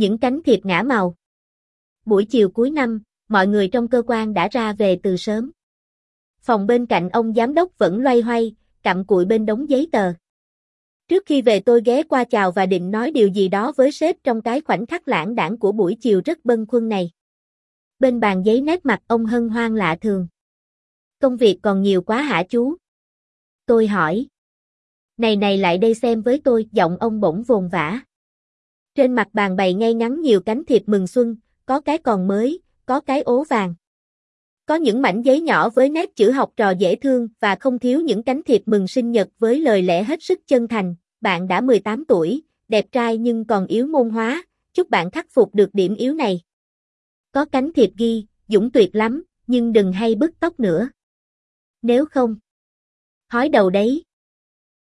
Những cánh thiệp ngã màu. Buổi chiều cuối năm, mọi người trong cơ quan đã ra về từ sớm. Phòng bên cạnh ông giám đốc vẫn loay hoay, cặm cụi bên đống giấy tờ. Trước khi về tôi ghé qua chào và định nói điều gì đó với sếp trong cái khoảnh khắc lãng đảng của buổi chiều rất bân khuâng này. Bên bàn giấy nét mặt ông hân hoan lạ thường. Công việc còn nhiều quá hả chú? Tôi hỏi. Này này lại đây xem với tôi, giọng ông bỗng vồn vã. Trên mặt bàn bày ngay ngắn nhiều cánh thiệp mừng xuân, có cái còn mới, có cái ố vàng. Có những mảnh giấy nhỏ với nét chữ học trò dễ thương và không thiếu những cánh thiệp mừng sinh nhật với lời lẽ hết sức chân thành. Bạn đã 18 tuổi, đẹp trai nhưng còn yếu môn hóa, chúc bạn khắc phục được điểm yếu này. Có cánh thiệp ghi, dũng tuyệt lắm, nhưng đừng hay bứt tóc nữa. Nếu không, hói đầu đấy.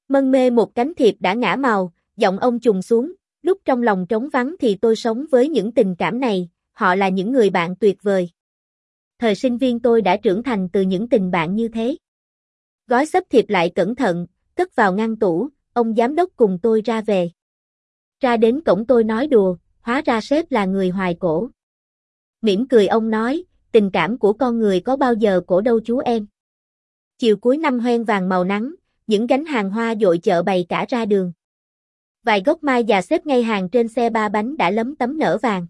Mân mê một cánh thiệp đã ngã màu, giọng ông trùng xuống, lúc trong lòng trống vắng thì tôi sống với những tình cảm này, họ là những người bạn tuyệt vời. Thời sinh viên tôi đã trưởng thành từ những tình bạn như thế. Gói sấp thiệp lại cẩn thận, cất vào ngăn tủ, ông giám đốc cùng tôi ra về. Ra đến cổng tôi nói đùa, hóa ra sếp là người hoài cổ. Mỉm cười ông nói, tình cảm của con người có bao giờ cổ đâu chú em. Chiều cuối năm hoen vàng màu nắng, những gánh hàng hoa dội chợ bày cả ra đường. Vài gốc mai già xếp ngay hàng trên xe ba bánh đã lấm tấm nở vàng.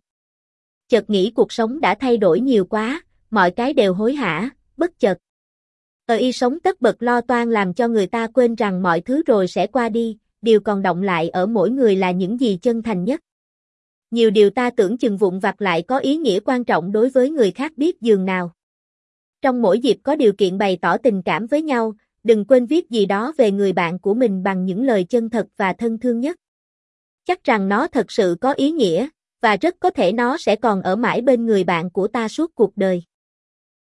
Chợt nghĩ cuộc sống đã thay đổi nhiều quá, mọi cái đều hối hả, bất chợt. Ở y sống tất bật lo toan làm cho người ta quên rằng mọi thứ rồi sẽ qua đi, điều còn động lại ở mỗi người là những gì chân thành nhất. Nhiều điều ta tưởng chừng vụn vặt lại có ý nghĩa quan trọng đối với người khác biết dường nào. Trong mỗi dịp có điều kiện bày tỏ tình cảm với nhau, đừng quên viết gì đó về người bạn của mình bằng những lời chân thật và thân thương nhất. Chắc rằng nó thật sự có ý nghĩa, và rất có thể nó sẽ còn ở mãi bên người bạn của ta suốt cuộc đời.